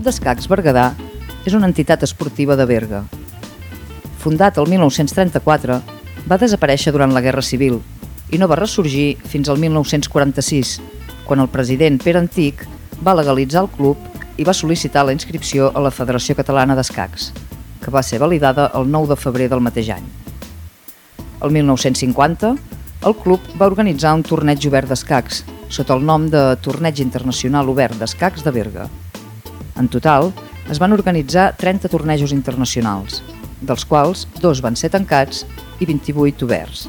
Club d'Escacs Berguedà és una entitat esportiva de Berga. Fundat el 1934, va desaparèixer durant la Guerra Civil i no va ressorgir fins al 1946, quan el president Pere Antic va legalitzar el club i va sol·licitar la inscripció a la Federació Catalana d'Escacs, que va ser validada el 9 de febrer del mateix any. El 1950, el club va organitzar un torneig obert d'escacs, sota el nom de Torneig Internacional Obert d'Escacs de Berga. En total, es van organitzar 30 tornejos internacionals, dels quals dos van ser tancats i 28 oberts.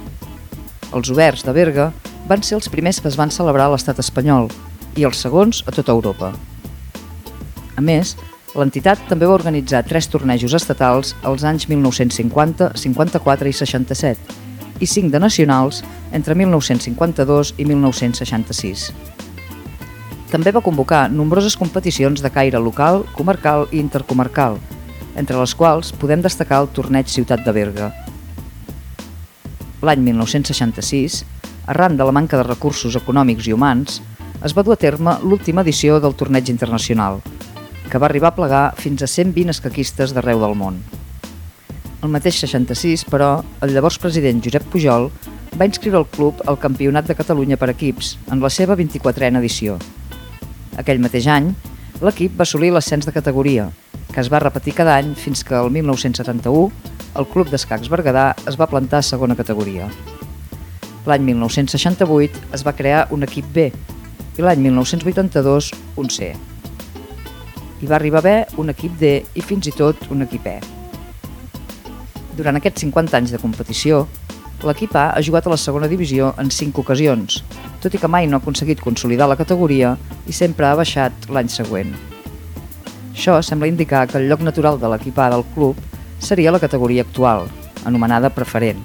Els oberts de Berga van ser els primers que es van celebrar a l'estat espanyol i els segons a tota Europa. A més, l'entitat també va organitzar tres tornejos estatals als anys 1950, 54 i 67 i cinc de nacionals entre 1952 i 1966. També va convocar nombroses competicions de caire local, comarcal i intercomarcal, entre les quals podem destacar el torneig Ciutat de Berga. L'any 1966, arran de la manca de recursos econòmics i humans, es va dur a terme l'última edició del torneig internacional, que va arribar a plegar fins a 120 escaquistes d'arreu del món. El mateix 66, però, el llavors president Josep Pujol va inscriure el club al Campionat de Catalunya per equips en la seva 24a edició. Aquell mateix any, l'equip va assolir l'ascens de categoria, que es va repetir cada any fins que el 1971 el Club d'Escacs Berguedà es va plantar a segona categoria. L'any 1968 es va crear un equip B i l'any 1982 un C. Hi va arribar a haver un equip D i fins i tot un equip E. Durant aquests 50 anys de competició, l'equip A ha jugat a la segona divisió en 5 ocasions, tot i que mai no ha aconseguit consolidar la categoria i sempre ha baixat l'any següent. Això sembla indicar que el lloc natural de l'equip A del club seria la categoria actual, anomenada preferent.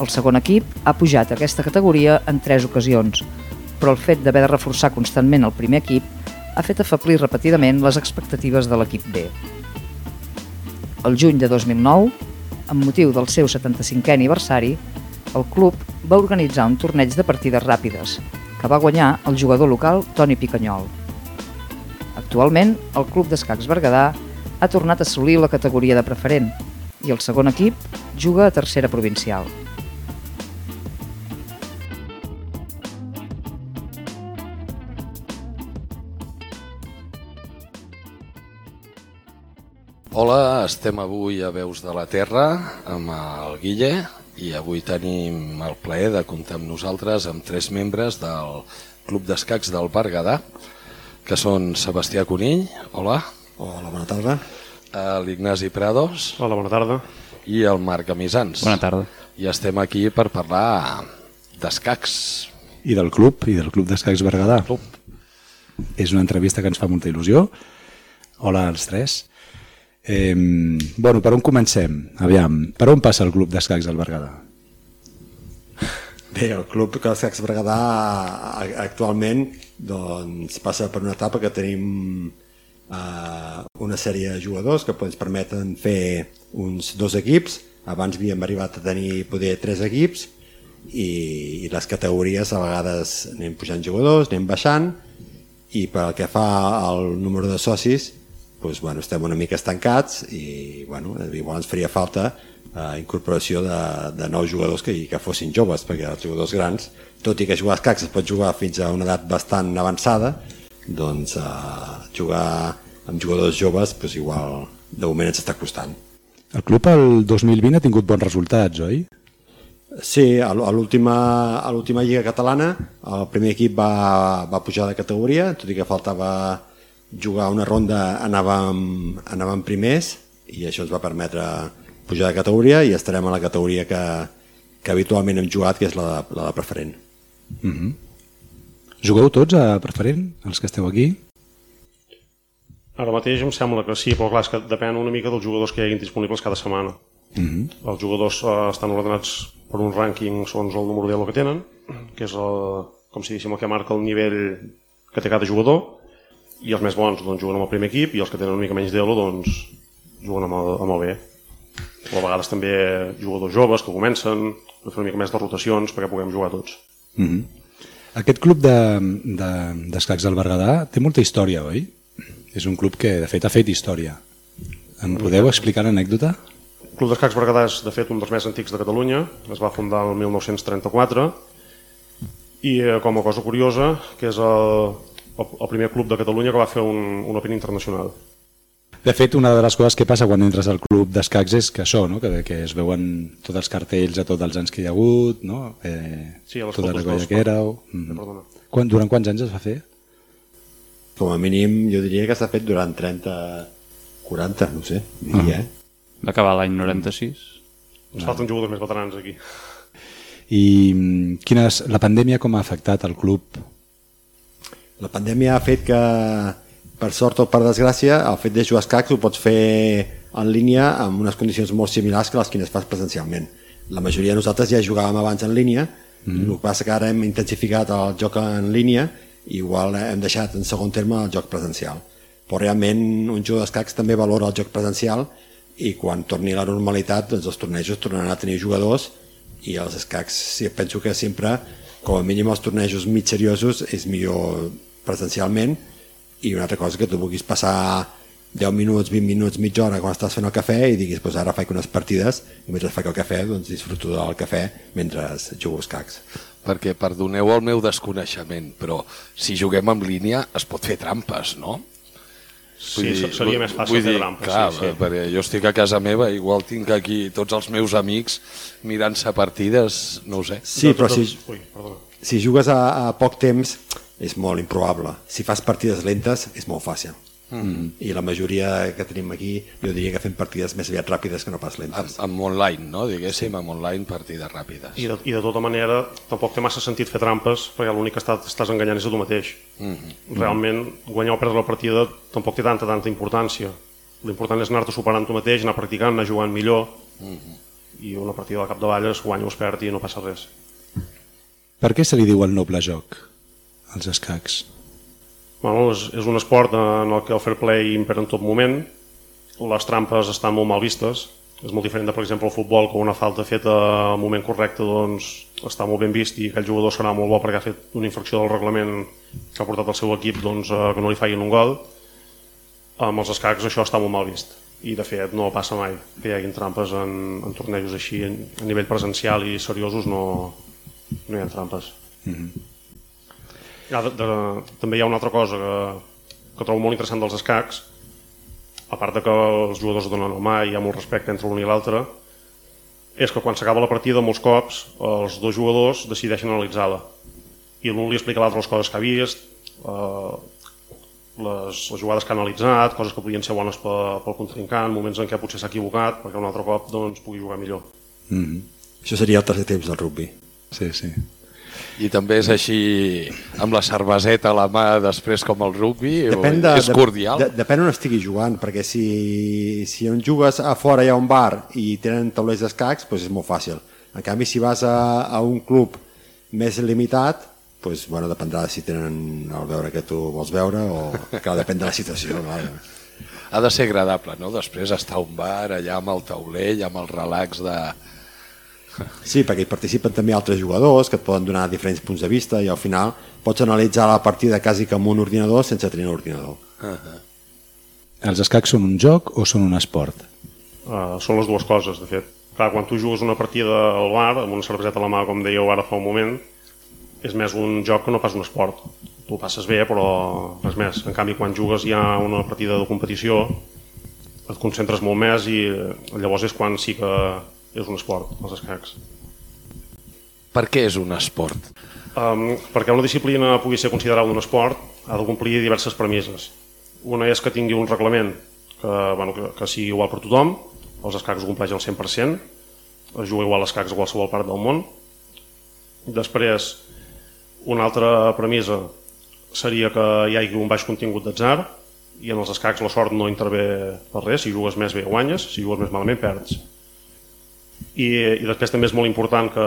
El segon equip ha pujat a aquesta categoria en tres ocasions, però el fet d'haver de reforçar constantment el primer equip ha fet afablir repetidament les expectatives de l'equip B. El juny de 2009, amb motiu del seu 75è aniversari, el club va organitzar un torneig de partides ràpides, que va guanyar el jugador local Toni Picanyol. Actualment, el Club d'Escacs Berguedà ha tornat a assolir la categoria de preferent i el segon equip juga a tercera provincial. Hola, estem avui a Veus de la Terra amb el Guille i avui tenim el plaer de comptar amb nosaltres amb tres membres del Club d'Escacs del Berguedà, que són Sebastià Conill, hola, Hola, bona tarda. eh, l'Ignasi Prados Hola, bona tarda. i el Marc Amisans. Bona tarda. I estem aquí per parlar d'escacs. I del club, i del Club d'Escacs Berguedà. Club. És una entrevista que ens fa molta il·lusió. Hola als tres. Eh, bueno, per on comencem? Aviam, per on passa el Club d'Escacs del Berguedà? Bé, el Club d'Escacs Berguedà actualment doncs, passa per una etapa que tenim eh, una sèrie de jugadors que ens permeten fer uns dos equips. Abans havíem arribat a tenir poder tres equips i, i les categories a vegades anem pujant jugadors, anem baixant i pel que fa al número de socis doncs, bueno, estem una mica estancats i bueno, igual ens faria falta eh, incorporació de, de nous jugadors que, que fossin joves, perquè els jugadors grans, tot i que jugar als cacs es pot jugar fins a una edat bastant avançada, doncs eh, jugar amb jugadors joves doncs igual de moment ens està costant. El club el 2020 ha tingut bons resultats, oi? Sí, a l'última lliga catalana el primer equip va, va pujar de categoria, tot i que faltava jugar una ronda anàvem, anàvem primers i això ens va permetre pujar de categoria i estarem a la categoria que, que habitualment hem jugat, que és la de, la de preferent. Jugueu tots a preferent, els que esteu aquí? Ara mateix em sembla que sí, però clar, és que depèn una mica dels jugadors que hi hagin disponibles cada setmana. Mm -hmm. Els jugadors eh, estan ordenats per un rànquing segons el número d'elo que tenen, que és el, com si diguéssim el que marca el nivell que té cada jugador, i els més bons doncs, juguen amb el primer equip i els que tenen una mica menys d'elo doncs, juguen amb el, amb el B. O a vegades també jugadors joves que comencen, a fer una mica més de rotacions perquè puguem jugar tots. Mm -hmm. Aquest club d'escacs de, de, del Berguedà té molta història, oi? És un club que, de fet, ha fet història. Em podeu explicar l'anècdota? El Club d'Escacs Berguedà és, de fet, un dels més antics de Catalunya. Es va fundar el 1934 i, eh, com a cosa curiosa, que és el, el, el primer club de Catalunya que va fer un, un Open internacional. De fet, una de les coses que passa quan entres al club d'escacs és que això, no? que, que es veuen tots els cartells a tots els anys que hi ha hagut, no? eh, Sí, a les tota la colla que éreu... Eh, Mm. Quan, durant quants anys es va fer? Com a mínim, jo diria que s'ha fet durant 30, 40, no ho sé, diria, eh? Va acabar l'any 96. Ens falten jugadors més veterans aquí. I mm, quina és, la pandèmia com ha afectat el club? La pandèmia ha fet que, per sort o per desgràcia, el fet de jugar a escacs ho pots fer en línia amb unes condicions molt similars que les que es fas presencialment. La majoria de nosaltres ja jugàvem abans en línia, mm. el que passa que ara hem intensificat el joc en línia i igual hem deixat en segon terme el joc presencial. Però realment un jugador d'escacs també valora el joc presencial i quan torni a la normalitat doncs els tornejos tornaran a tenir jugadors i els escacs penso que sempre com a mínim els tornejos mig seriosos és millor presencialment i una altra cosa que tu vulguis passar 10 minuts, 20 minuts, mitja hora quan estàs fent el cafè i diguis pues ara faig unes partides i mentre faig el cafè doncs disfruto del cafè mentre jugo als cacs. Perquè perdoneu el meu desconeixement, però si juguem en línia es pot fer trampes, no? Sí, seria més fàcil vull fer dir, trampes, Clar, sí, sí. perquè jo estic a casa meva, igual tinc aquí tots els meus amics mirant-se partides, no ho sé. Sí, De però tots- si, Ui, perdona. si jugues a, a poc temps és molt improbable. Si fas partides lentes és molt fàcil. Mm. I la majoria que tenim aquí jo diria que fem partides més aviat ràpides que no pas Amb, lentes. amb online, no? Diguéssim, amb online partides ràpides. I de, I de tota manera, tampoc té massa sentit fer trampes, perquè l'únic que estàs, estàs enganyant és a tu mateix. Mhm. Realment, guanyar o perdre la partida tampoc té tanta, tanta importància. L'important és anar-te superant tu mateix, anar practicant, anar jugant millor, Mhm. i una partida al capdavall es guanya o es perd i no passa res. Per què se li diu el noble joc als escacs? Bueno, és, és un esport en el que el fair play impera en tot moment, les trampes estan molt mal vistes, és molt diferent de, per exemple, el futbol, que una falta feta al moment correcte doncs, està molt ben vist i aquell jugador serà molt bo perquè ha fet una infracció del reglament que ha portat el seu equip doncs, que no li facin un gol. Amb els escacs això està molt mal vist i de fet no passa mai que hi hagin trampes en, en tornejos així a nivell presencial i seriosos no, no hi ha trampes. Ja, de, de, també hi ha una altra cosa que, que trobo molt interessant dels escacs, a part de que els jugadors donen la mà i hi ha molt respecte entre l'un i l'altre, és que quan s'acaba la partida molts cops els dos jugadors decideixen analitzar-la i l'un li explica a l'altre les coses que ha vist, eh, les, les jugades que ha analitzat, coses que podien ser bones pel, pel contrincant, moments en què potser s'ha equivocat perquè un altre cop doncs, pugui jugar millor. Això seria el tercer temps del rugby. Sí, sí. I també és així amb la cerveseta a la mà després com el rugby? Depèn de, és cordial? De, de, depèn on estigui jugant, perquè si, si on jugues a fora hi ha un bar i tenen taulers d'escacs, doncs és molt fàcil. En canvi, si vas a, a un club més limitat, doncs, bueno, dependrà si tenen el veure que tu vols veure o, clar, depèn de la situació. Clar. Ha de ser agradable, no? Després estar a un bar allà amb el taulell, amb el relax de... Sí, perquè hi participen també altres jugadors que et poden donar diferents punts de vista i al final pots analitzar la partida quasi com un ordinador sense tenir un ordinador. Els escacs són un joc o són un esport? Uh, són les dues coses, de fet. Clar, quan tu jugues una partida al bar, amb una cerveseta a la mà, com dèieu ara fa un moment, és més un joc que no pas un esport. Tu passes bé, però res més. En canvi, quan jugues ja una partida de competició, et concentres molt més i eh, llavors és quan sí que és un esport, els escacs. Per què és un esport? Um, perquè una disciplina pugui ser considerada un esport ha de complir diverses premisses. Una és que tingui un reglament que, bueno, que, que sigui igual per tothom, els escacs ho compleixen al 100%, es juga igual a escacs a qualsevol part del món. Després, una altra premissa seria que hi hagi un baix contingut d'atzar i en els escacs la sort no intervé per res, si jugues més bé guanyes, si jugues més malament perds. I, i després també és molt important que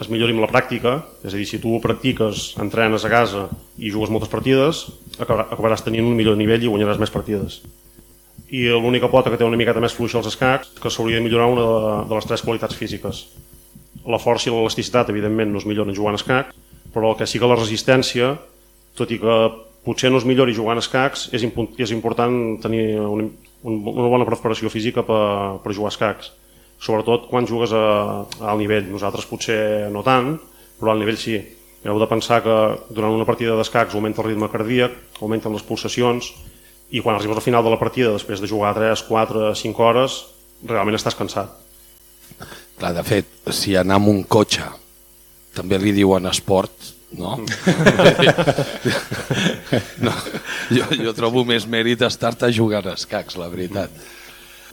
es millori amb la pràctica, és a dir, si tu practiques, entrenes a casa i jugues moltes partides, acabarà- acabaràs tenint un millor nivell i guanyaràs més partides. I l'única pota que té una miqueta més fluixa als escacs que s'hauria de millorar una de, les tres qualitats físiques. La força i l'elasticitat, evidentment, no es milloren jugant a escacs, però el que sí que la resistència, tot i que potser no és millor i jugant a escacs, és, important tenir un, un, una bona preparació física per, per jugar a escacs. Sobretot quan jugues a, a alt nivell. Nosaltres potser no tant, però al nivell sí. Heu de pensar que durant una partida d'escacs augmenta el ritme cardíac, augmenten les pulsacions, i quan arribes al final de la partida, després de jugar 3, 4, 5 hores, realment estàs cansat. Clar, de fet, si anar amb un cotxe també li diuen esport, no? no jo, jo trobo més mèrit estar-te jugant a escacs, la veritat.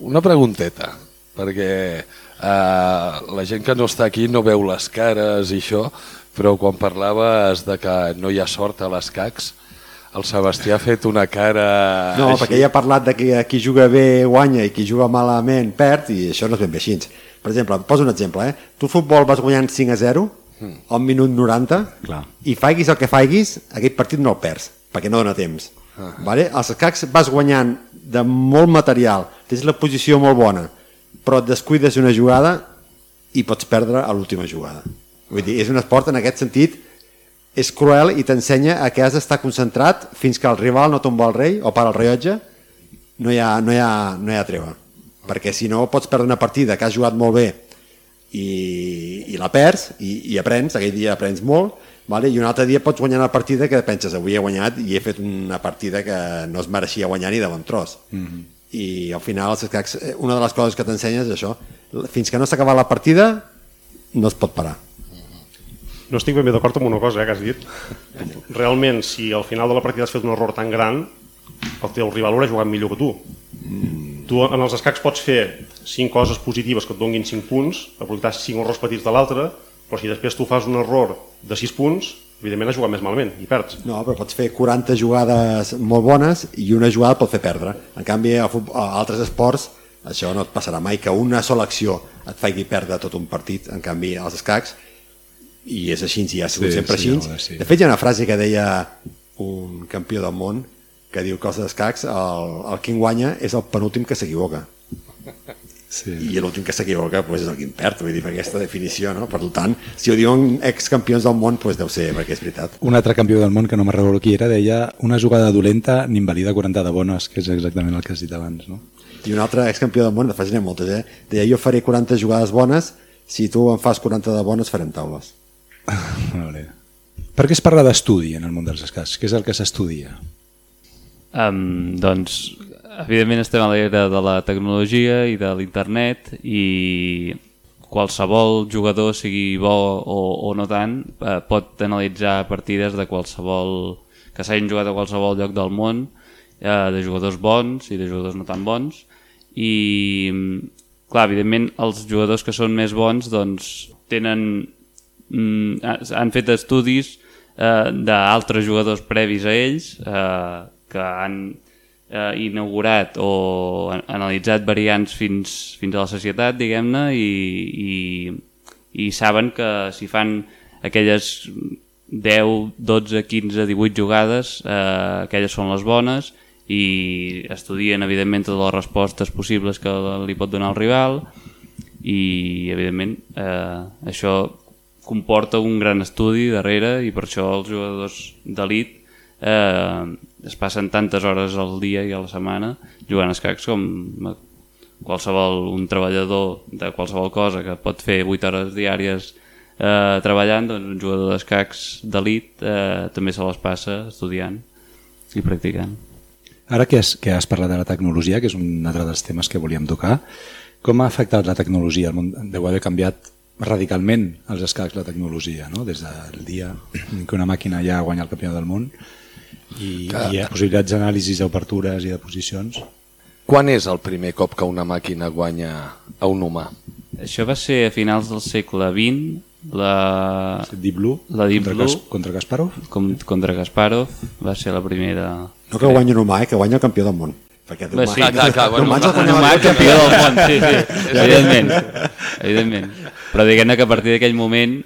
Una pregunteta, perquè eh, la gent que no està aquí no veu les cares i això, però quan parlaves de que no hi ha sort a les cacs, el Sebastià ha fet una cara... No, així. perquè ell ha parlat de que qui juga bé guanya i qui juga malament perd i això no és ben bé així. Per exemple, poso un exemple, eh? Tu al futbol vas guanyant 5 a 0 al minut 90 Clar. i faiguis el que faiguis, aquest partit no el perds, perquè no dona temps. Vale? Als escacs vas guanyant de molt material, tens la posició molt bona, però et descuides una jugada i pots perdre a l'última jugada. Vull dir, és un esport en aquest sentit és cruel i t'ensenya a que has d'estar concentrat fins que el rival no tomba el rei o para el rellotge no hi ha, no hi ha, no hi ha treva perquè si no pots perdre una partida que has jugat molt bé i, i la perds i, i aprens, aquell dia aprens molt vale? i un altre dia pots guanyar una partida que penses avui he guanyat i he fet una partida que no es mereixia guanyar ni de bon tros mm -hmm. I al final escacs, eh, una de les coses que t'ensenya és això fins que no s'ha acabat la partida no es pot parar No estic ben bé d'acord amb una cosa eh, que has dit. Realment, si al final de la partida has fet un error tan gran, el teu rival haurà jugat millor que tu. Tu en els escacs pots fer 5 coses positives que et donguin 5 punts, aprofitar 5 errors petits de l'altre, però si després tu fas un error de 6 punts, evidentment has jugat més malament i perds. No, però pots fer 40 jugades molt bones i una jugada et pot fer perdre. En canvi, a, a altres esports això no et passarà mai, que una sola acció et faci perdre tot un partit. En canvi, als escacs, i és així, i ha sigut Sí, sempre sí, així. home, sí. De fet, hi ha una frase que deia un campió del món que diu que als escacs el, el qui en guanya és el penúltim que s'equivoca Sí. i l'últim que s'equivoca pues, és el que en perd, vull dir, per aquesta definició, no? Per tant, si ho diuen excampions del món, pues, deu ser, perquè és veritat. Un altre campió del món, que no me'n recordo qui era, deia una jugada dolenta n'invalida 40 de bones, que és exactament el que has dit abans. No? I un altre excampió del món, de fa n'hi ha moltes, eh? Deia, jo faré 40 jugades bones, si tu en fas 40 de bones farem taules. Vale. Per què es parla d'estudi en el món dels escacs? Què és el que s'estudia? Um, doncs, evidentment estem a l'era de la tecnologia i de l'internet i qualsevol jugador, sigui bo o, o no tant, eh, pot analitzar partides de qualsevol que s'hagin jugat a qualsevol lloc del món, eh, de jugadors bons i de jugadors no tan bons, i clar, evidentment els jugadors que són més bons doncs tenen mm, ha- han fet estudis eh, d'altres jugadors previs a ells eh, que han eh, inaugurat o an- analitzat variants fins, fins a la societat, diguem-ne, i, i, i saben que si fan aquelles 10, 12, 15, 18 jugades, eh, aquelles són les bones, i estudien, evidentment, totes les respostes possibles que li pot donar el rival, i, evidentment, eh, això comporta un gran estudi darrere i per això els jugadors d'elit eh, es passen tantes hores al dia i a la setmana jugant a escacs com qualsevol un treballador de qualsevol cosa que pot fer 8 hores diàries eh, treballant, doncs un jugador d'escacs d'elit eh, també se les passa estudiant i practicant. Ara que has, que has parlat de la tecnologia, que és un altre dels temes que volíem tocar, com ha afectat la tecnologia? El món deu haver canviat radicalment els escacs la tecnologia, no? des del dia que una màquina ja guanya el campió del món i, i hi ha possibilitats d'anàlisis d'obertures i de posicions. Quan és el primer cop que una màquina guanya a un humà? Això va ser a finals del segle XX, la, Deep Blue, La Deep contra, Blue. Contra Kasparov. com, contra Kasparov, va ser la primera... No que guanyi un humà, eh? que guanya el campió del món. Perquè Va, sí, clar, clar, clar, bueno, d'humans el guanyava el campió del món, sí, sí, evidentment, evidentment. Però diguem-ne que a partir d'aquell moment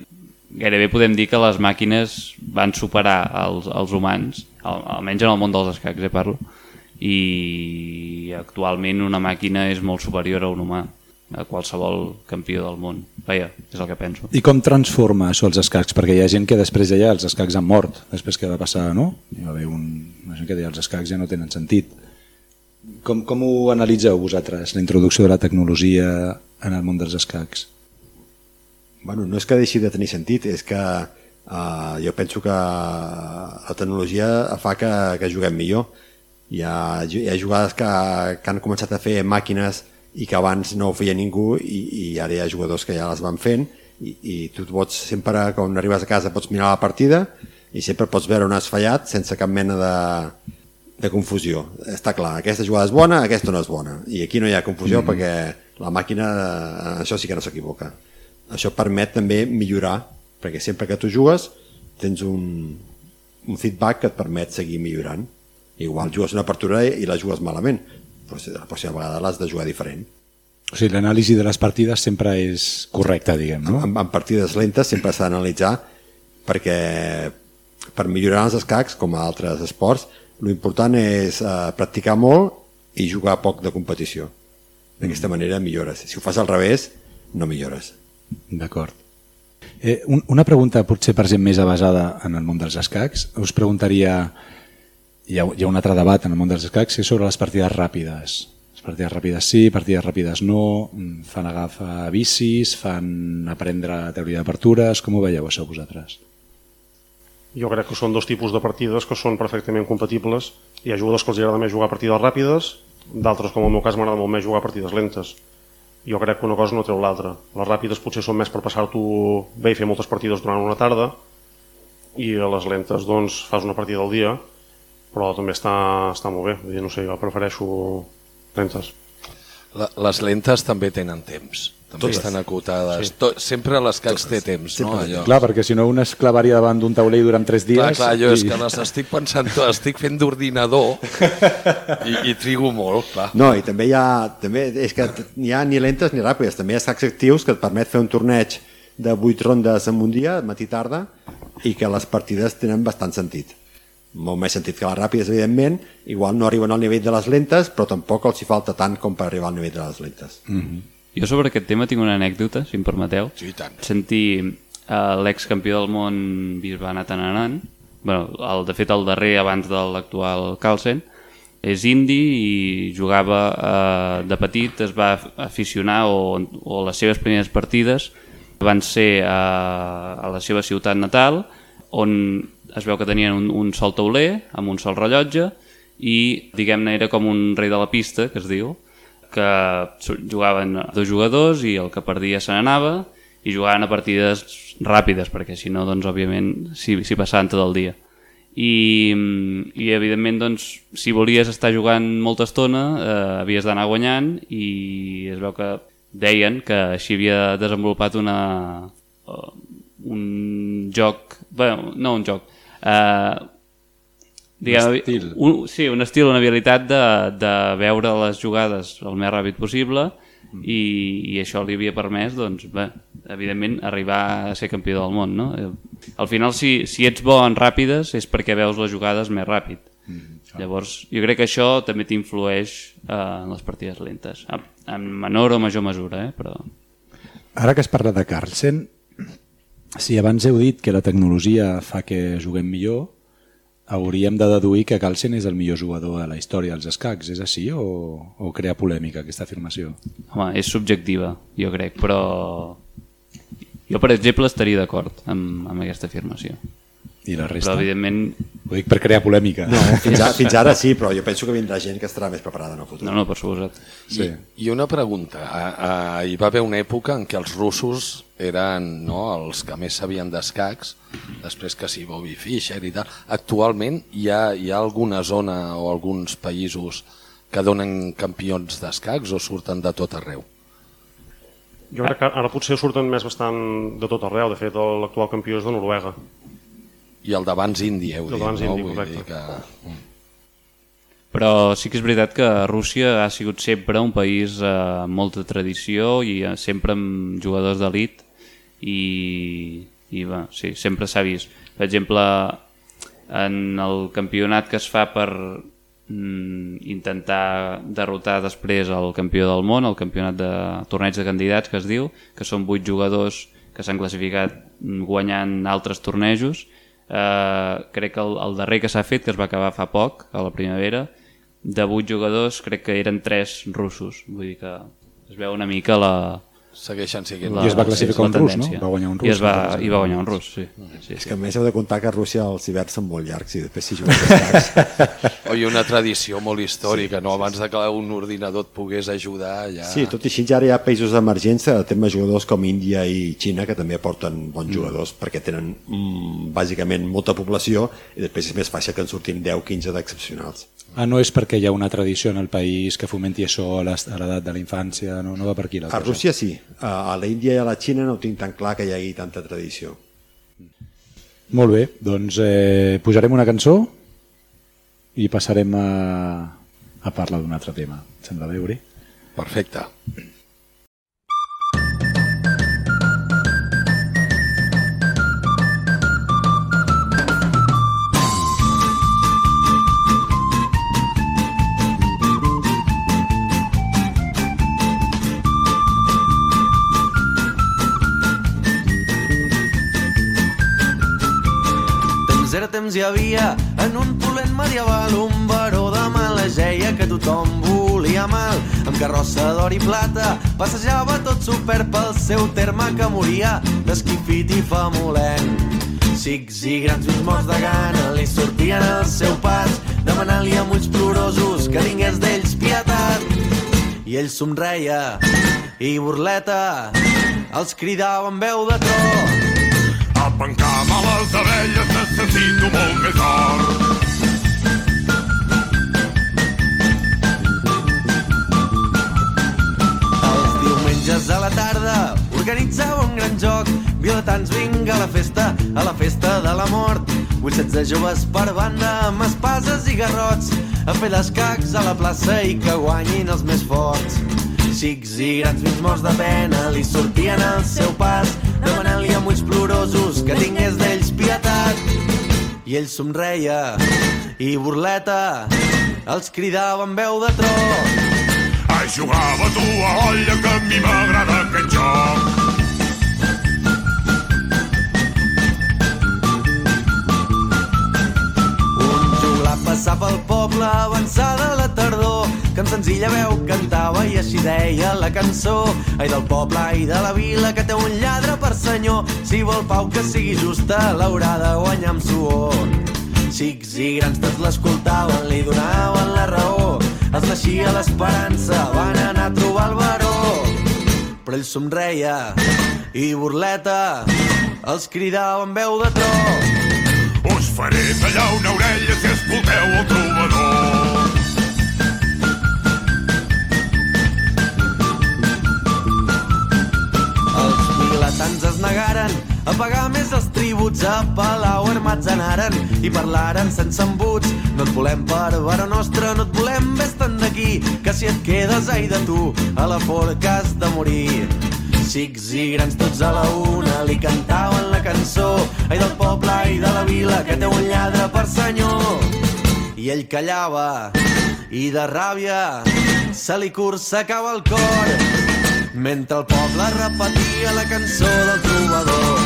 gairebé podem dir que les màquines van superar els, els humans, al, almenys en el món dels escacs, eh, parlo, i actualment una màquina és molt superior a un humà. a qualsevol campió del món. Vaja, és el que penso. I com transforma això els escacs? Perquè hi ha gent que després deia els escacs han mort, després que va passar, no? Hi va haver un, una gent que deia els escacs ja no tenen sentit. Com, com ho analitzeu vosaltres, la introducció de la tecnologia en el món dels escacs? Bueno, no és que deixi de tenir sentit, és que uh, jo penso que la tecnologia fa que, que juguem millor. Hi ha, hi ha jugades que, que han començat a fer màquines i que abans no ho feia ningú i, i ara hi ha jugadors que ja les van fent i, i tu pots sempre, quan arribes a casa pots mirar la partida i sempre pots veure on has fallat sense cap mena de, de confusió. Està clar, aquesta jugada és bona, aquesta no és bona. I aquí no hi ha confusió mm -hmm. perquè la màquina eh, això sí que no s'equivoca. Això permet també millorar, perquè sempre que tu jugues tens un, un feedback que et permet seguir millorant. Igual jugues una apertura i la jugues malament, però la pròxima vegada l'has de jugar diferent. O sigui, l'anàlisi de les partides sempre és correcta, diguem, no? En, en partides lentes sempre s'ha d'analitzar perquè per millorar els escacs, com a altres esports, l'important és eh, practicar molt i jugar poc de competició. D'aquesta mm. manera millores. Si ho fas al revés, no millores. D'acord. Eh, un, una pregunta potser per gent més avasada en el món dels escacs. Us preguntaria hi ha, hi ha un altre debat en el món dels escacs que és sobre les partides ràpides. Les partides ràpides sí, partides ràpides no, mm, fan agafar bicis, fan aprendre teoria d'apertures, com ho veieu això vosaltres? Jo crec que són dos tipus de partides que són perfectament compatibles. Hi ha jugadors que els agrada més jugar partides ràpides, d'altres, com el meu cas, m'agrada molt més jugar partides lentes. Jo crec que una cosa no treu l'altra. Les ràpides potser són més per passar-t'ho bé i fer moltes partides durant una tarda, i a les lentes doncs, fas una partida al dia però també està, està molt bé, Vull dir, no sé, jo prefereixo lentes. La, les lentes també tenen temps, també Totes. estan acotades. Sí. Tot, sempre les cacs té temps, no? Allò. Clar, perquè si no un es clavaria davant d'un taulell durant tres dies... Clar, clar, jo i... és que les estic pensant, estic fent d'ordinador i, i trigo molt, clar. No, i també hi ha, també és que hi ha ni lentes ni ràpides, també hi ha sacs actius que et permet fer un torneig de 8 rondes en un dia, matí-tarda, i que les partides tenen bastant sentit molt més sentit que les ràpides, evidentment, igual no arriben al nivell de les lentes, però tampoc els hi falta tant com per arribar al nivell de les lentes. Mm -hmm. Jo sobre aquest tema tinc una anècdota, si em permeteu. Sí, tant. Sentir uh, l'excampió del món Bisbe Natananan, bueno, el, de fet el darrer abans de l'actual Carlsen, és indi i jugava uh, de petit, es va aficionar o, o les seves primeres partides van ser uh, a la seva ciutat natal on es veu que tenien un, un sol tauler amb un sol rellotge i diguem-ne era com un rei de la pista que es diu que jugaven dos jugadors i el que perdia se n'anava i jugaven a partides ràpides perquè si no doncs òbviament s'hi passaven tot el dia. I, i evidentment doncs, si volies estar jugant molta estona eh, havies d'anar guanyant i es veu que deien que així havia desenvolupat una, uh, un joc, bueno, no un joc, eh, diguem, un estil. Un, sí, un estil, una habilitat de, de veure les jugades el més ràpid possible mm. i, i això li havia permès, doncs, bé, evidentment, arribar a ser campió del món. No? Al final, si, si ets bo en ràpides és perquè veus les jugades més ràpid. Mm, Llavors, jo crec que això també t'influeix eh, en les partides lentes, en menor o major mesura, eh? però... Ara que es parla de Carlsen, si abans heu dit que la tecnologia fa que juguem millor, hauríem de deduir que Carlsen és el millor jugador de la història dels escacs. És així o, o crea polèmica aquesta afirmació? Home, és subjectiva, jo crec, però jo, per exemple, estaria d'acord amb, amb aquesta afirmació. I la resta? Però, evidentment... Ho dic per crear polèmica. No, fins, a, fins ara sí, però jo penso que vindrà gent que estarà més preparada en el futur. No, no, per suposat. Sí. I, I una pregunta. A, a, hi va haver una època en què els russos eren no, els que més sabien d'escacs, després que sí, Bobby Fischer i tal. Actualment hi ha, hi ha alguna zona o alguns països que donen campions d'escacs o surten de tot arreu? Jo crec que ara potser surten més bastant de tot arreu. De fet, l'actual campió és de Noruega. I el d'abans indi, heu dit, no? Indi, Vull correcte. dir que... Mm. Però sí que és veritat que Rússia ha sigut sempre un país eh, amb molta tradició i eh, sempre amb jugadors d'elit i, i bé, sí, sempre s'ha vist. Per exemple, en el campionat que es fa per mm, intentar derrotar després el campió del món, el campionat de torneig de candidats que es diu, que són vuit jugadors que s'han classificat guanyant altres tornejos. Eh, crec que el, el darrer que s'ha fet, que es va acabar fa poc, a la primavera, de vuit jugadors crec que eren tres russos, vull dir que es veu una mica la, Segueixen siguent... I es va classificar un rus, no? Va guanyar un rus. I, es va, i va guanyar un rus, sí. sí, És que a més heu de comptar que a Rússia els hiverns són molt llargs i després s'hi juguen els. Oi, una tradició molt històrica, no? Abans de que un ordinador et pogués ajudar, ja... Sí, tot i així ja ara hi ha països emergents que tenen jugadors com Índia i Xina que també aporten bons jugadors perquè tenen mm, bàsicament molta població i després és més fàcil que en surtin 10-15 d'excepcionals. Ah, no és perquè hi ha una tradició en el país que fomenti això a a l'edat de la infància, no, no va per aquí la A cosa. Rússia sí, a la Índia i a la Xina no tinc tan clar que hi hagi tanta tradició. Molt bé, doncs eh, pujarem una cançó i passarem a, a parlar d'un altre tema. Sembla bé, Uri? Perfecte. Temps hi havia en un polent medieval un baró de Malageia que tothom volia mal. Amb carrossa d'or i plata passejava tot super pel seu terme que moria d'esquifit i famolenc Xics i grans ulls morts de gana li sortien al seu pas demanant-li amb ulls plorosos que tingués d'ells pietat. I ell somreia i burleta els cridava amb veu de tro. A pencar abelles necessito molt més or. Els diumenges a la tarda organitzava un gran joc. Vilatans, vinga a la festa, a la festa de la mort. Vuit de joves per banda, amb espases i garrots, a fer d'escacs a la plaça i que guanyin els més forts. Xics i grans mig morts de pena li sortien al seu pas, demanant-li amb ulls plorosos que tingués d'ells pietat. I ell somreia i burleta els cridava amb veu de tro. Ai, jugava tu a l'olla que a mi m'agrada aquest joc. Un juglar passava pel poble avançada la tardor que amb senzilla veu cantava i així deia la cançó. Ai del poble, ai de la vila que té un lladre per senyor. Si vol pau que sigui justa l'haurà de guanyar amb suor. Xics i grans tots l'escoltaven li donaven la raó. Els naixia l'esperança van anar a trobar el baró. Però ell somreia i burleta els cridava amb veu de tro. Us faré tallar una orella si escolteu el trobador. Vilatans es negaren a pagar més els tributs a Palau armats anaren i parlaren sense embuts. No et volem per vara nostra no et volem ves tant d'aquí que si et quedes ai de tu a la forca has de morir. Xics i grans tots a la una li cantaven la cançó. Ai del poble ai de la vila que té un lladre per senyor. I ell callava i de ràbia se li cursacava el cor mentre el poble repetia la cançó del trobador.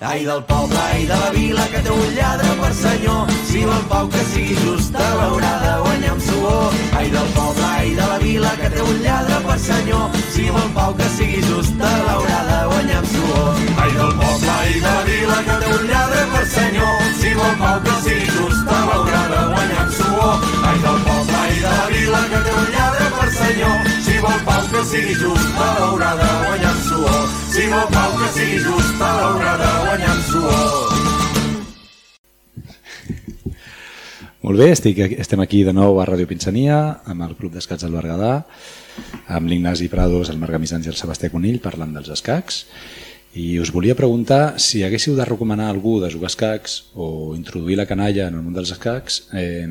Ai del poble, ai de la vila, que té un lladre per senyor. Si vol pau que sigui justa, l'haurà de guanyar amb suor. Ai del poble, ai de la vila, que té un lladre per senyor. Si vol pau que sigui justa, l'haurà de guanyar amb suor. Ai del poble, ai de la vila, que té un lladre per senyor. Si vol pau que sigui justa, l'haurà de que sigui justa, l'haurà de guanyar amb suor. Si vol pau que sigui justa, l'haurà de guanyar amb suor. Molt bé, estic, estem aquí de nou a Ràdio Pinsania, amb el Club d'Escacs del Berguedà, amb l'Ignasi Prados, el Marc Gamisans i el Sebastià Conill parlant dels escacs. I us volia preguntar si haguéssiu de recomanar algú de jugar escacs o introduir la canalla en el món dels escacs, eh,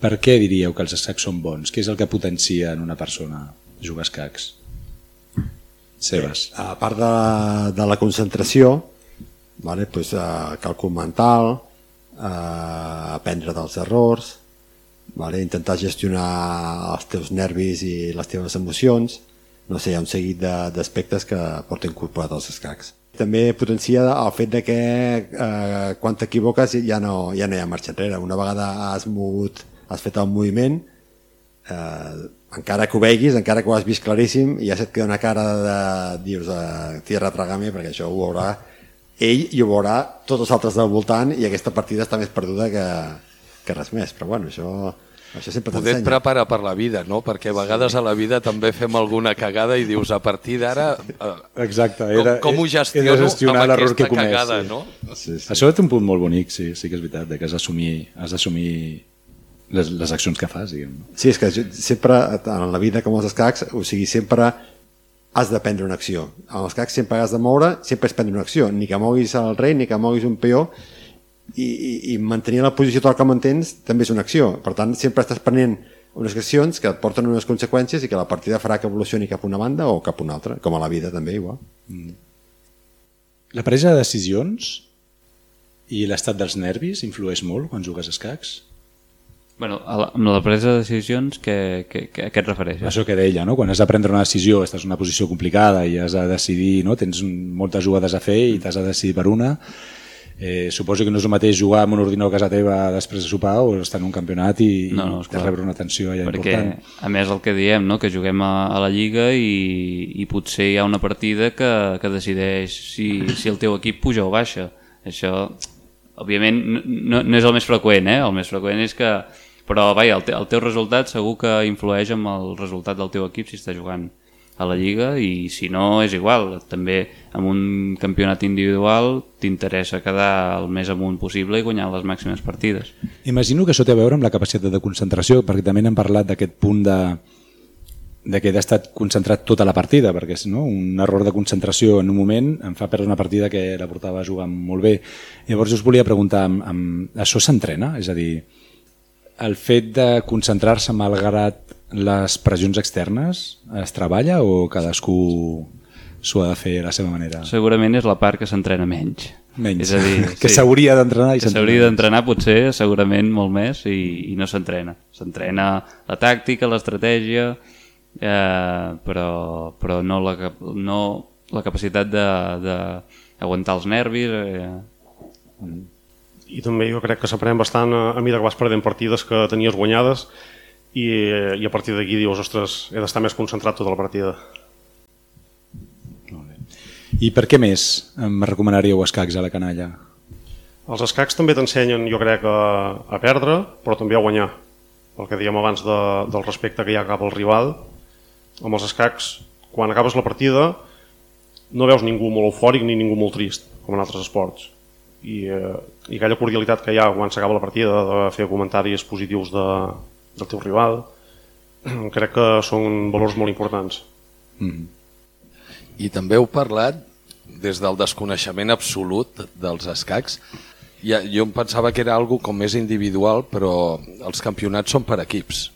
per què diríeu que els escacs són bons? Què és el que potencia en una persona jugar escacs? Sebas. A part de, de la concentració, vale, pues, uh, càlcul mental, uh, aprendre dels errors, vale? intentar gestionar els teus nervis i les teves emocions, no sé, hi ha un seguit d'aspectes que porten incorporat als escacs. També potencia el fet de que eh, quan t'equivoques ja no, ja no hi ha marxa enrere. Una vegada has mogut, has fet el moviment, eh, encara que ho veguis, encara que ho has vist claríssim, ja se't queda una cara de dius, eh, tierra tragame, perquè això ho veurà ell i ho veurà tots els altres del voltant i aquesta partida està més perduda que, que res més. Però bueno, això, això sempre Poder et t'ensenya. prepara per la vida, no? Perquè a vegades a la vida també fem alguna cagada i dius, a partir d'ara, eh, Exacte, com, era- com ho he de gestiono gestionar amb l'error aquesta que he comès, cagada, sí. no? Sí, sí. Això té un punt molt bonic, sí, sí que és veritat, de que has d'assumir has d'assumir les, les accions que fas, diguem. Sí, és que jo- sempre, en la vida com els escacs, o sigui, sempre has de prendre una acció. En els escacs sempre has de moure, sempre has de prendre una acció. Ni que moguis el rei, ni que moguis un peó, i, i, i mantenir la posició tal com entens també és una acció. Per tant, sempre estàs prenent unes accions que et porten unes conseqüències i que la partida farà que evolucioni cap a una banda o cap a una altra, com a la vida també, igual. La presa de decisions i l'estat dels nervis influeix molt quan jugues escacs? Bueno, la, amb la presa de decisions, que, que, que, a què et refereixes? Això que deia, no? quan has de prendre una decisió, estàs en una posició complicada i has de decidir, no? tens moltes jugades a fer i t'has de decidir per una, eh, suposo que no és el mateix jugar amb un ordinador a casa teva després de sopar o estar en un campionat i, No, no, i esclar. rebre una atenció allà Perquè, important. a més, el que diem, no? que juguem a, a la Lliga i, i potser hi ha una partida que, que decideix si, si el teu equip puja o baixa. Això, òbviament, no, no és el més freqüent, eh? el més freqüent és que... Però, vaja, el, te, el teu resultat segur que influeix amb el resultat del teu equip si està jugant a la Lliga i si no és igual, també amb un campionat individual t'interessa quedar el més amunt possible i guanyar les màximes partides. Imagino que això té a veure amb la capacitat de concentració, perquè també n'hem parlat d'aquest punt de, de que he estat concentrat tota la partida, perquè no, un error de concentració en un moment em fa perdre una partida que la portava jugant molt bé. Llavors us volia preguntar, amb, amb, això s'entrena? És a dir, el fet de concentrar-se malgrat les pressions externes es treballa o cadascú s'ho ha de fer a la seva manera? Segurament és la part que s'entrena menys. Menys. És a dir, Que s'hauria d'entrenar i s'entrena s'hauria d'entrenar potser segurament molt més i, i no s'entrena. S'entrena la tàctica, l'estratègia, eh, però, però no, la, no la capacitat d'aguantar els nervis. Eh, i també jo crec que s'aprèn bastant a, a mesura que vas perdent partides que tenies guanyades i, i a partir d'aquí dius, ostres, he d'estar més concentrat tota la partida. I per què més em recomanaríeu escacs a la canalla? Els escacs també t'ensenyen, jo crec, a, a perdre, però també a guanyar. El que dèiem abans de, del respecte que hi ha cap al rival. Amb els escacs, quan acabes la partida, no veus ningú molt eufòric ni ningú molt trist, com en altres esports. I, eh, i aquella cordialitat que hi ha quan s'acaba la partida de fer comentaris positius de, del teu rival, crec que són valors molt importants. I també heu parlat des del desconeixement absolut dels escacs. Ja, jo em pensava que era algo com més individual, però els campionats són per equips.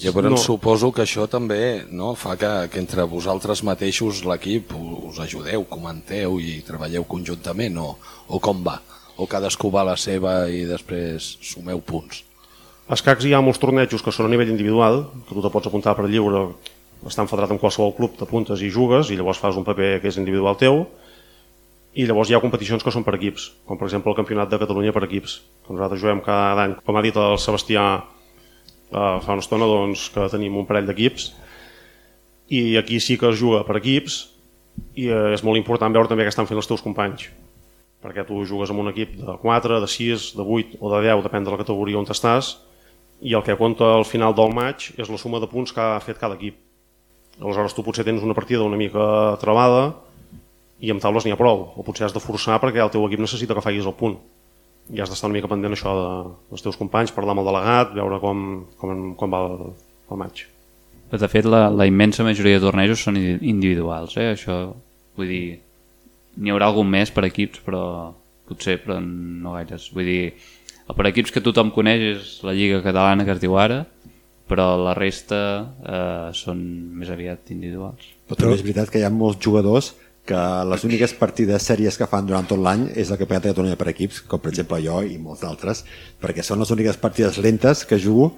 Llavors No. suposo que això també no, fa que, que entre vosaltres mateixos l'equip us ajudeu, comenteu i treballeu conjuntament o, o com va? O cadascú va a la seva i després sumeu punts? Escacs hi ha molts tornejos que són a nivell individual, que tu te pots apuntar per lliure, estan federat en qualsevol club, t'apuntes i jugues, i llavors fas un paper que és individual teu, i llavors hi ha competicions que són per equips, com per exemple el Campionat de Catalunya per equips, que nosaltres juguem cada any. Com ha dit el Sebastià eh, fa una estona, doncs, que tenim un parell d'equips, i aquí sí que es juga per equips, i eh, és molt important veure també què estan fent els teus companys, perquè tu jugues amb un equip de 4, de 6, de 8 o de 10, depèn de la categoria on estàs, i el que compta al final del maig és la suma de punts que ha fet cada equip. Aleshores tu potser tens una partida una mica travada i amb taules n'hi ha prou, o potser has de forçar perquè el teu equip necessita que facis el punt. I has d'estar una mica pendent això de, dels teus companys, parlar amb el delegat, veure com, com, com va el, el maig. Però, de fet, la, la immensa majoria de tornejos són individuals, eh? Això, vull dir, n'hi haurà algun més per equips, però potser, però no gaires. Vull dir, el per equips que tothom coneix és la Lliga Catalana que es diu ara, però la resta eh, són més aviat individuals. Però també és veritat que hi ha molts jugadors que les úniques partides sèries que fan durant tot l'any és el Campionat de Catalunya per equips, com per exemple jo i molts d'altres, perquè són les úniques partides lentes que jugo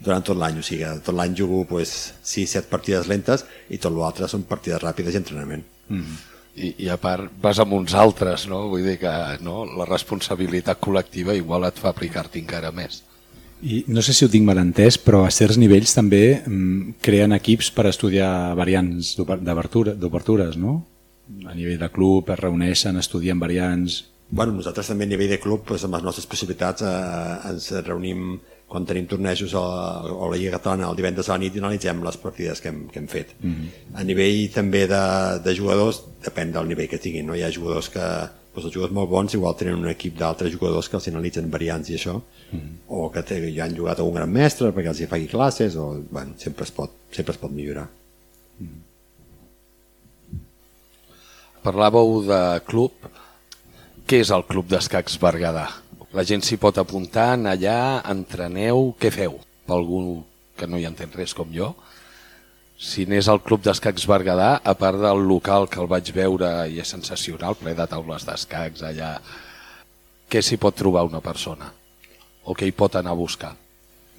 durant tot l'any, o sigui, tot l'any jugo pues, 6-7 partides lentes i tot l'altre són partides ràpides i entrenament. I, I a part vas amb uns altres, no? Vull dir que no? la responsabilitat col·lectiva igual et fa aplicar-t'hi encara més. I no sé si ho tinc mal entès, però a certs nivells també mm, creen equips per estudiar variants d'obertures, no? A nivell de club es reuneixen, estudien variants... Bueno, nosaltres també a nivell de club, pues, amb les nostres possibilitats, eh, ens reunim quan tenim tornejos o, o la Lliga Catalana el divendres a la nit i analitzem les partides que hem, que hem fet. Mm -hmm. A nivell també de, de jugadors, depèn del nivell que tinguin. No? Hi ha jugadors que, doncs els jugadors molt bons igual tenen un equip d'altres jugadors que els analitzen variants i això, mm -hmm. o que ja han jugat a un gran mestre perquè els hi faci classes, o bueno, sempre, es pot, sempre es pot millorar. Parlàveu de club. Què és el Club d'Escacs Berguedà? La gent s'hi pot apuntar, anar allà, entreneu, què feu? Per algú que no hi entén res com jo. Si n'és el Club d'Escacs Berguedà, a part del local que el vaig veure i és sensacional, ple de taules d'escacs allà, què s'hi pot trobar una persona? O què hi pot anar a buscar?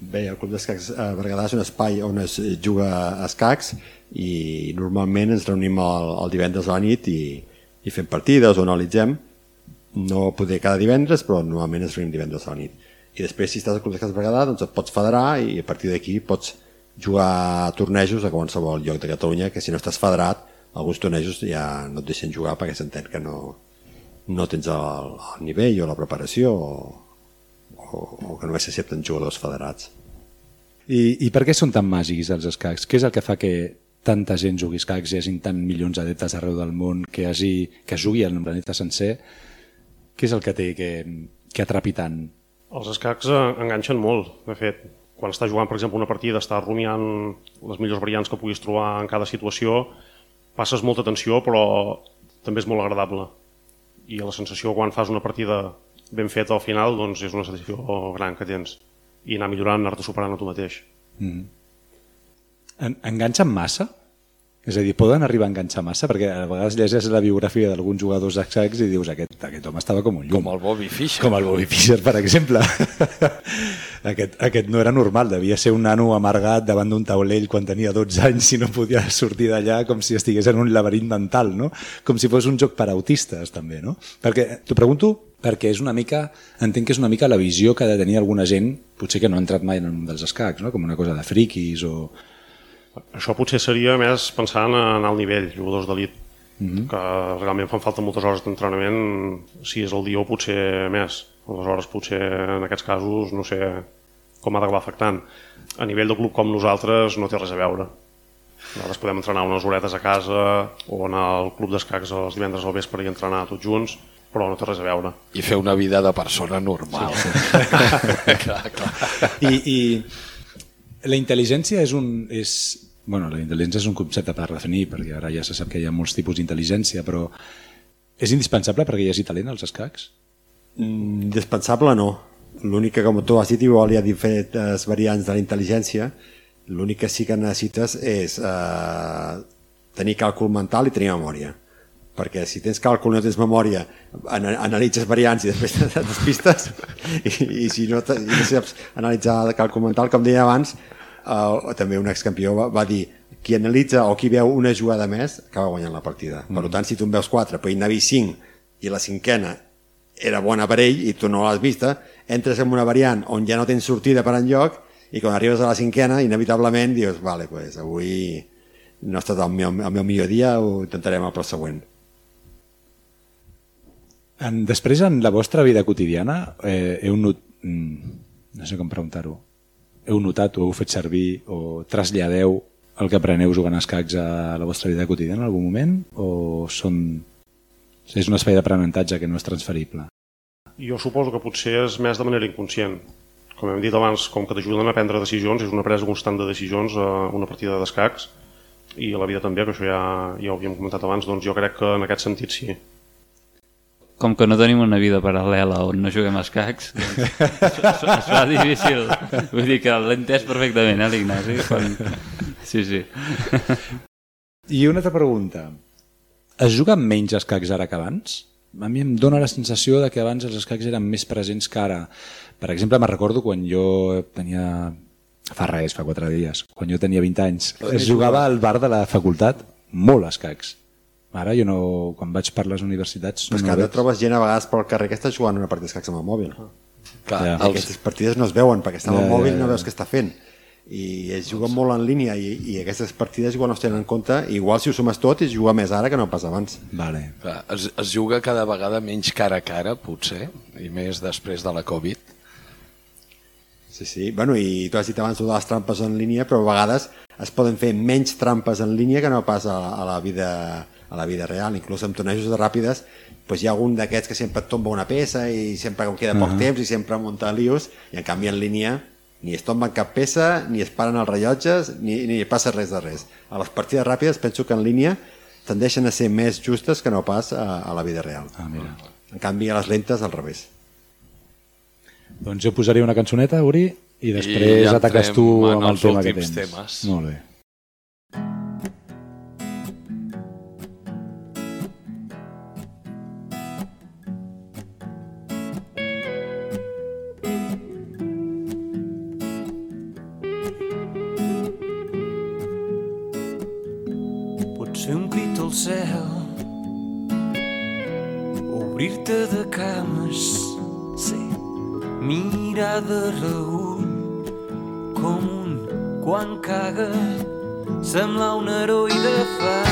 Bé, el Club d'Escacs a Berguedà és un espai on es juga a escacs i normalment ens reunim el, el divendres a la nit i, i fem partides o analitzem. No poder cada divendres però normalment ens reunim divendres a la nit. I després si estàs al Club d'Escacs Berguedà doncs et pots federar i a partir d'aquí pots jugar a tornejos a qualsevol lloc de Catalunya que si no estàs federat alguns tornejos ja no et deixen jugar perquè s'entén que no, no tens el, el nivell o la preparació o, o, o que només s'accepten jugadors federats I, I per què són tan màgics els escacs? Què és el que fa que tanta gent jugui escacs, hi hagi tant milions d'adeptes arreu del món, que, hagi, que es jugui el planeta sencer? Què és el que té que, que atrapi tant? Els escacs eh, enganxen molt, de fet. Quan estàs jugant, per exemple, una partida, estàs rumiant les millors variants que puguis trobar en cada situació, passes molta tensió, però també és molt agradable. I la sensació quan fas una partida ben feta al final doncs és una sensació gran que tens. I anar millorant, anar-te superant a tu mateix. En, enganxen massa? És a dir, poden arribar a enganxar massa? Perquè a vegades llegeixes la biografia d'alguns jugadors d'escacs i dius aquest, aquest home estava com un llum. Com el Bobby Fischer. Com el Bobby Fischer, per exemple. aquest, aquest no era normal, devia ser un nano amargat davant d'un taulell quan tenia 12 anys i no podia sortir d'allà com si estigués en un laberint mental, no? Com si fos un joc per autistes, també, no? Perquè, t'ho pregunto perquè és una mica, entenc que és una mica la visió que ha de tenir alguna gent, potser que no ha entrat mai en món dels escacs, no? com una cosa de friquis o... Això potser seria més pensant en el nivell, jugadors d'elit, mm -hmm. que realment fan falta moltes hores d'entrenament, si és el dia o potser més. Aleshores, potser en aquests casos, no sé com ha d'acabar afectant. A nivell de club com nosaltres no té res a veure. Nosaltres podem entrenar unes horetes a casa o anar al club d'escacs els divendres al vespre i entrenar tots junts, però no té res a veure. I fer una vida de persona normal. Sí. clar, clar. I, i la intel·ligència és un... És, bueno, la intel·ligència és un concepte per definir, perquè ara ja se sap que hi ha molts tipus d'intel·ligència, però és indispensable perquè hi hagi talent als escacs? Mm, Indispensable no. L'únic que, com tu has dit, igual hi ha diferents variants de la intel·ligència. L'únic que sí que necessites és eh, tenir càlcul mental i tenir memòria. Perquè si tens càlcul i no tens memòria, an analitzes variants i després te despistes. I, i si no, i no saps analitzar de càlcul mental, com deia abans, eh, també un excampió va, va dir qui analitza o qui veu una jugada més acaba guanyant la partida. Mm. Per tant, si tu en veus 4 però hi n'ha vist 5 i la cinquena era bona per ell i tu no l'has vista, entres en una variant on ja no tens sortida per enlloc i quan arribes a la cinquena, inevitablement dius, vale, pues, avui no ha estat el meu, el meu millor dia, ho intentarem el següent. En, després, en la vostra vida quotidiana, eh, heu not... mm, no sé com preguntar-ho, heu notat o heu fet servir o traslladeu el que apreneu jugant escacs a la vostra vida quotidiana en algun moment? O són... és un espai d'aprenentatge que no és transferible? Jo suposo que potser és més de manera inconscient. Com hem dit abans, com que t'ajuden a prendre decisions, és una presa constant de decisions a una partida d'escacs i a la vida també, que això ja, ja ho havíem comentat abans, doncs jo crec que en aquest sentit sí. Com que no tenim una vida paral·lela on no juguem a escacs, doncs es, es, fa difícil. Vull dir que l'he entès perfectament, eh, l'Ignasi? Quan... Sí, sí. I una altra pregunta. Es juga amb menys escacs ara que abans? A mi em dóna la sensació de que abans els escacs eren més presents que ara. Per exemple, me recordo quan jo tenia Fa res, fa quatre dies. Quan jo tenia 20 anys, es jugava al bar de la facultat molt escacs. Ara jo no, quan vaig per les universitats... Però és que no ara veig. trobes gent a vegades pel carrer que està jugant una partida d'escacs amb el mòbil. Clar, Ja. I Aquestes partides no es veuen perquè està amb el Ja, mòbil ja, i no ja. veus què està fent. I es juga molt en línia i, i aquestes partides igual no es tenen en compte. Igual si ho sumes tot es juga més ara que no pas abans. Vale. Clar, es, es juga cada vegada menys cara a cara, potser, i més després de la Covid. Sí, sí. Bueno, i tu has dit abans de les trampes en línia, però a vegades es poden fer menys trampes en línia que no pas a, a la vida a la vida real, inclús en tornejos de ràpides doncs hi ha algun d'aquests que sempre et tomba una peça i sempre com queda poc temps i sempre munta lius i en canvi en línia ni es tomben cap peça, ni es paren els rellotges ni, ni passa res de res a les partides ràpides penso que en línia tendeixen a ser més justes que no pas a, a la vida real Ah, mira. en canvi a les lentes al revés Doncs jo posaria una cançoneta, Uri, i després ja ataques tu en amb el els tema que tens. temes. Molt bé. Potser un crit al cel Obrir-te de cames Sí Mirar de reull Com un quan caga Semblar un heroi de fang.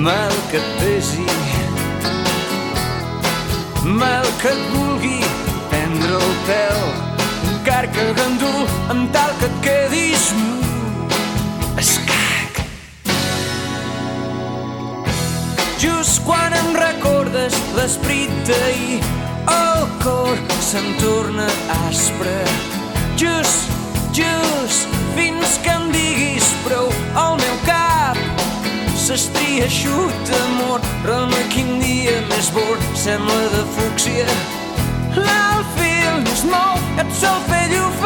Mal que et pesi Mal que et vulgui prendre el pèl encara que gandul en tal que et quedis escac just quan em recordes l'esprit d'ahir el cor se'm torna aspre. Just, just fins que em diguis prou al meu cap s'estria eixut d'amor Roma, quin dia més bord sembla de fúcsia l'alfil no es mou et sol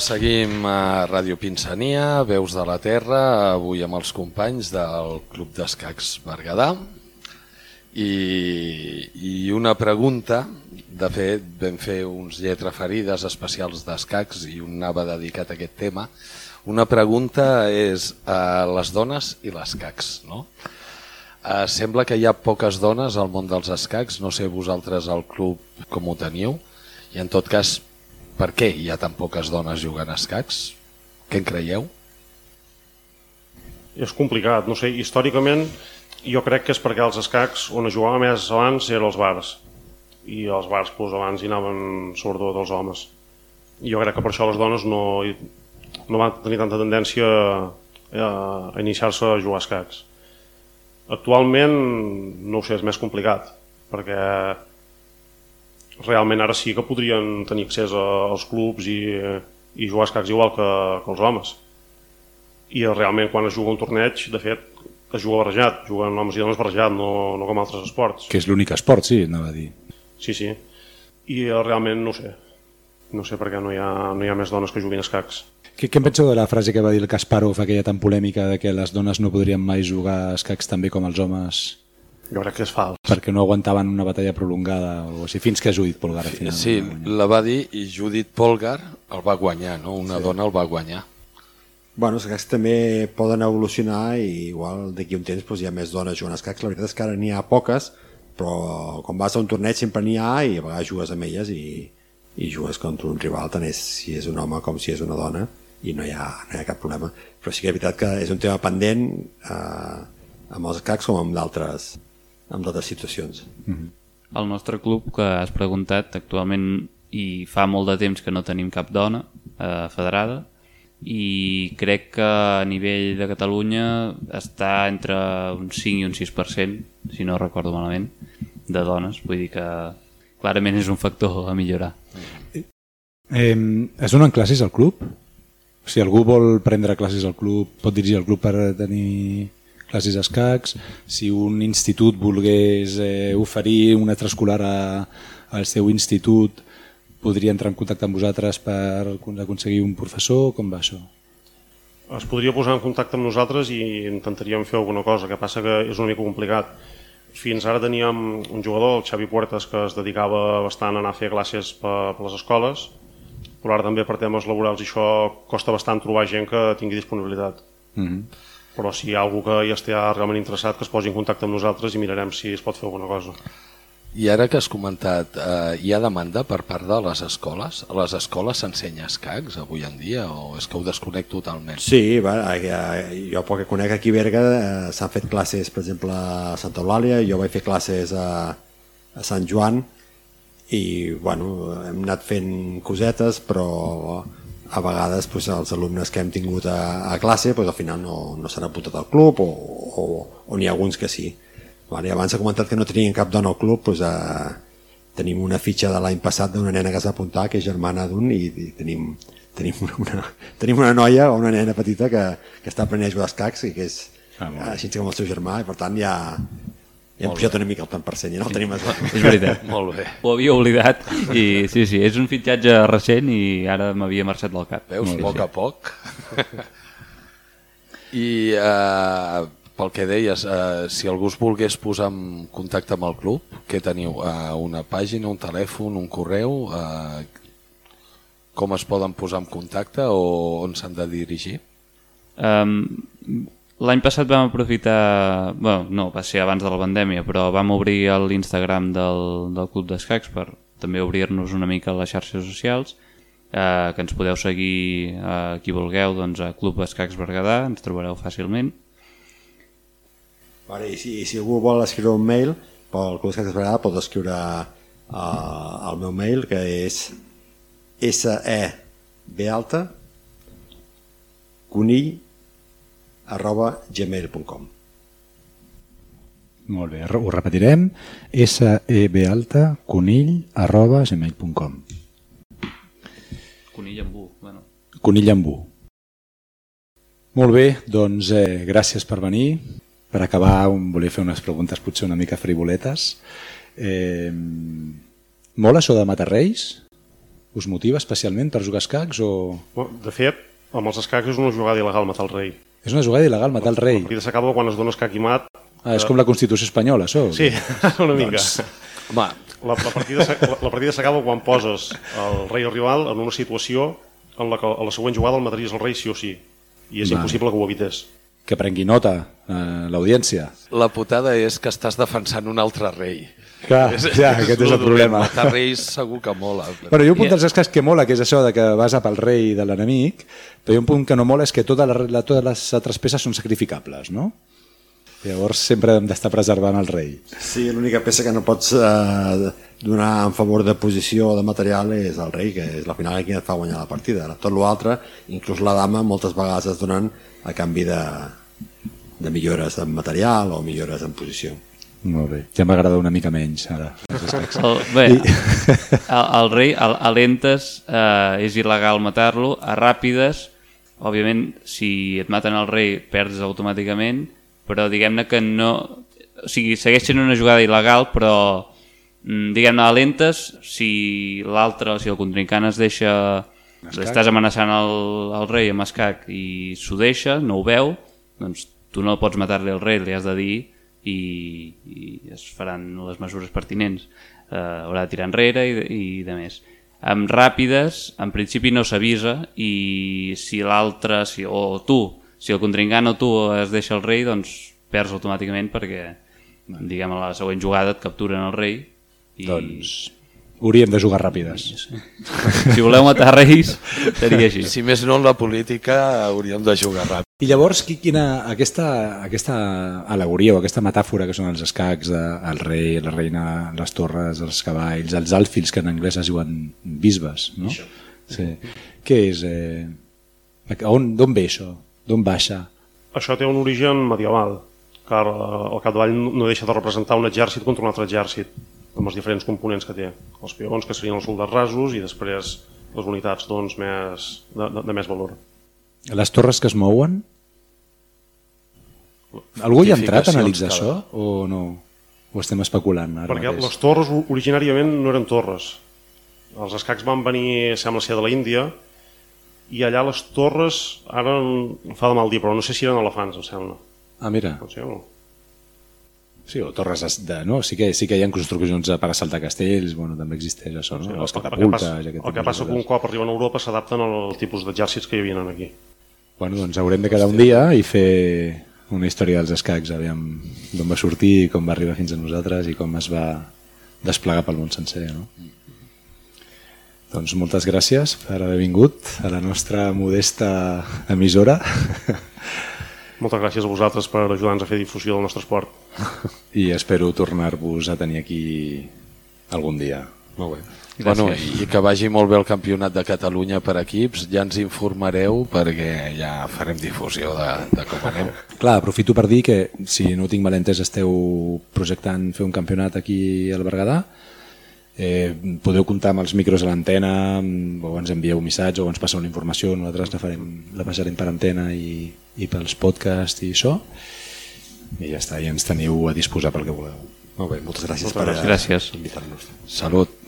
seguim a Ràdio Pinsania, Veus de la Terra, avui amb els companys del Club d'Escacs Berguedà. I, I una pregunta, de fet vam fer uns lletraferides especials d'escacs i un anava dedicat a aquest tema. Una pregunta és a les dones i les cacs, no? Uh, sembla que hi ha poques dones al món dels escacs, no sé vosaltres al club com ho teniu, i en tot cas, per què hi ha tan poques dones jugant a escacs? Què en creieu? És complicat, no sé, històricament jo crec que és perquè els escacs on es jugava més abans eren els bars i els bars doncs, abans hi anaven sobretot els homes. Jo crec que per això les dones no, no van tenir tanta tendència a, a iniciar-se a jugar a escacs. Actualment, no ho sé, és més complicat, perquè realment ara sí que podrien tenir accés a, als clubs i, i jugar a escacs igual que, que els homes. I realment quan es juga un torneig, de fet, es juga barrejat, juguen homes i dones barrejat, no, no com altres esports. Que és l'únic esport, sí, anava a dir. Sí, sí. I eh, realment no sé. No sé per què no hi ha, no hi ha més dones que juguin a escacs. Què, què en penseu de la frase que va dir el Kasparov, aquella tan polèmica de que les dones no podrien mai jugar a escacs tan bé com els homes Jo crec que és fals. perquè no aguantaven una batalla prolongada o sigui, fins que Judith Polgar al final. Sí, la va dir i Judith Polgar el va guanyar, no? Una sí. dona el va guanyar. Bueno, els escacs també poden evolucionar i igual d'aquí un temps doncs, hi ha més dones jugant a escacs. La veritat és que ara n'hi ha poques, però quan vas a un torneig sempre n'hi ha i a vegades jugues amb elles i, i jugues contra un rival, tant és si és un home com si és una dona i no hi ha, no hi ha cap problema. Però sí que és veritat que és un tema pendent eh, amb els escacs com amb d'altres amb d'altres situacions. El nostre club, que has preguntat, actualment i fa molt de temps que no tenim cap dona eh, federada i crec que a nivell de Catalunya està entre un 5 i un 6%, si no recordo malament, de dones. Vull dir que clarament és un factor a millorar. Eh, es donen classes al club? Si algú vol prendre classes al club, pot dirigir al club per tenir classes d'escacs, si un institut volgués eh, oferir un extraescolar a, al seu institut, podria entrar en contacte amb vosaltres per aconseguir un professor? Com va això? Es podria posar en contacte amb nosaltres i intentaríem fer alguna cosa, que passa que és una mica complicat. Fins ara teníem un jugador, el Xavi Puertas, que es dedicava bastant a anar a fer classes per, per les escoles, però ara també per temes laborals i això costa bastant trobar gent que tingui disponibilitat. Mm -hmm. Però si hi ha algú que hi estigui realment interessat, que es posi en contacte amb nosaltres i mirarem si es pot fer alguna cosa. I ara que has comentat, eh, hi ha demanda per part de les escoles? A les escoles s'ensenya escacs avui en dia o és que ho desconec totalment? Sí, va, eh, jo pel que conec aquí a Berga eh, s'han fet classes, per exemple, a Santa Eulàlia, jo vaig fer classes a, a Sant Joan i bueno, hem anat fent cosetes, però a vegades pues, els alumnes que hem tingut a, a classe pues, al final no, no s'han apuntat al club o, o, o n'hi ha alguns que sí. Vale, abans ha comentat que no tenien cap dona al club, pues, eh, tenim una fitxa de l'any passat d'una nena que s'ha apuntat, que és germana d'un, i, i tenim, tenim, una, una, tenim una noia o una nena petita que, que està aprenent a jugar als cacs i que és ah, així com el seu germà, i per tant ja, ja hem pujat una mica el tant per cent, ja no el tenim És veritat. Molt bé. Ho havia oblidat i sí, sí, és un fitxatge recent i ara m'havia marxat del cap. Veus, poc sí. a poc. I eh, pel que deies, eh, si algú es volgués posar en contacte amb el club, què teniu? Eh, una pàgina, un telèfon, un correu? Eh, com es poden posar en contacte o on s'han de dirigir? Um, L'any passat vam aprofitar, bueno, no, va ser abans de la pandèmia, però vam obrir l'Instagram del, del Club d'Escacs per també obrir-nos una mica a les xarxes socials, eh, que ens podeu seguir a qui vulgueu doncs, a Club Escacs Berguedà, ens trobareu fàcilment. Vale, i, si, I si algú vol escriure un mail pel Club d'Escacs Berguedà pot escriure uh, al meu mail que és se b alta conill arroba gmail.com Molt bé, ho repetirem. seb alta conill arroba gmail.com Conill amb U, bueno. Conill amb U. Molt bé, doncs eh, gràcies per venir. Per acabar, um, volia fer unes preguntes potser una mica frivoletes. Eh, molt això de matar reis? Us motiva especialment per jugar a escacs o... De fet, amb els escacs és una jugada il·legal matar el rei. És una jugada il·legal matar el rei. La partida s'acaba quan es dona escac i mat. Ah, és com la Constitució espanyola, això? Sí, una mica. Doncs, Home, La, la partida s'acaba quan poses el rei o rival en una situació en la que a la següent jugada el mataries el rei sí o sí. I és Vale. impossible que ho evités. Que prengui nota eh, l'audiència. La putada és que estàs defensant un altre rei. Clar, ja, aquest és el problema. Matar reis segur que mola. però- Bueno, hi ha un punt dels escacs que mola, que és això de que vas a pel rei de l'enemic, però hi ha un punt que no mola és que tota la, la, totes les altres peces són sacrificables, no? Llavors sempre hem d'estar preservant el rei. Sí, l'única peça que no pots eh, donar en favor de posició o de material és el rei, que és la final qui et fa guanyar la partida. Tot l'altre, inclús la dama, moltes vegades es donen a canvi de, de millores en material o millores en posició. Molt bé. Ja m'agrada una mica menys, ara. El, bé, el, el rei, a, a lentes eh, és il·legal matar-lo, a ràpides, òbviament, si et maten el rei perds automàticament, però diguem-ne que no... O sigui, segueix sent una jugada il·legal, però mm, diguem-ne a lentes, si l'altre, si el contrincant es deixa... Estàs amenaçant el, el rei amb escac i s'ho deixa, no ho veu, doncs tu no pots matar-li el rei, li has de dir i, i es faran les mesures pertinents. Eh, haurà de tirar enrere i, i de més. Amb ràpides, en principi no s'avisa i si l'altre, si, o tu, si el contrincant o tu es deixa el rei, doncs perds automàticament perquè diguem a la següent jugada et capturen el rei i Doncs hauríem de jugar ràpides. si voleu matar reis seria així. Si més no en la política hauríem de jugar ràpid. I llavors, qui- quina, aquesta, aquesta alegoria o aquesta metàfora que són els escacs, de, el rei, la reina, les torres, els cavalls, els alfils, que en anglès es diuen bisbes, no? Sí. Què és? Eh, d'on ve això? D'on baixa? Això té un origen medieval, car el capdavall no deixa de representar un exèrcit contra un altre exèrcit, amb els diferents components que té. Els peons, que serien els soldats rasos, i després les unitats doncs, més, de, de, de més valor. Les torres que es mouen? Algú hi ha entrat a analitzar cada- això o no? O estem especulant ara Perquè mateix? les torres originàriament no eren torres. Els escacs van venir, sembla ser, de la Índia, i allà les torres, ara em fa de mal dir, però no sé si eren elefants, em sembla. Ah, mira. Sé, o... Sí, o torres de... No? Sí, que, sí que hi ha construccions per assaltar castells, bueno, també existeix això, no? Sí, Les el, que catapultes... passa, el que passa que un cop arriben a Europa s'adapten al tipus d'exèrcits que hi havia aquí. Bueno, doncs haurem de quedar un dia i fer una història dels escacs, aviam d'on va sortir, com va arribar fins a nosaltres i com es va desplegar pel món sencer. No? Doncs moltes gràcies per haver vingut a la nostra modesta emissora Moltes gràcies a vosaltres per ajudar-nos a fer difusió del nostre esport. i espero tornar-vos a tenir aquí algun dia. Molt bé. Gràcies. Bueno, I que vagi molt bé el campionat de Catalunya per equips, ja ens informareu perquè ja farem difusió de, de com anem. Clar, aprofito per dir que, si no tinc mal entès, esteu projectant fer un campionat aquí al Berguedà. Eh, podeu comptar amb els micros a l'antena, mm, o ens envieu un missatge o ens passeu una informació, nosaltres la, farem, la passarem per antena i, i pels podcasts i això. I ja està, i ens teniu a disposar pel que voleu. Molt bé, moltes gràcies Moltes per gràcies. invitar-nos. Salut.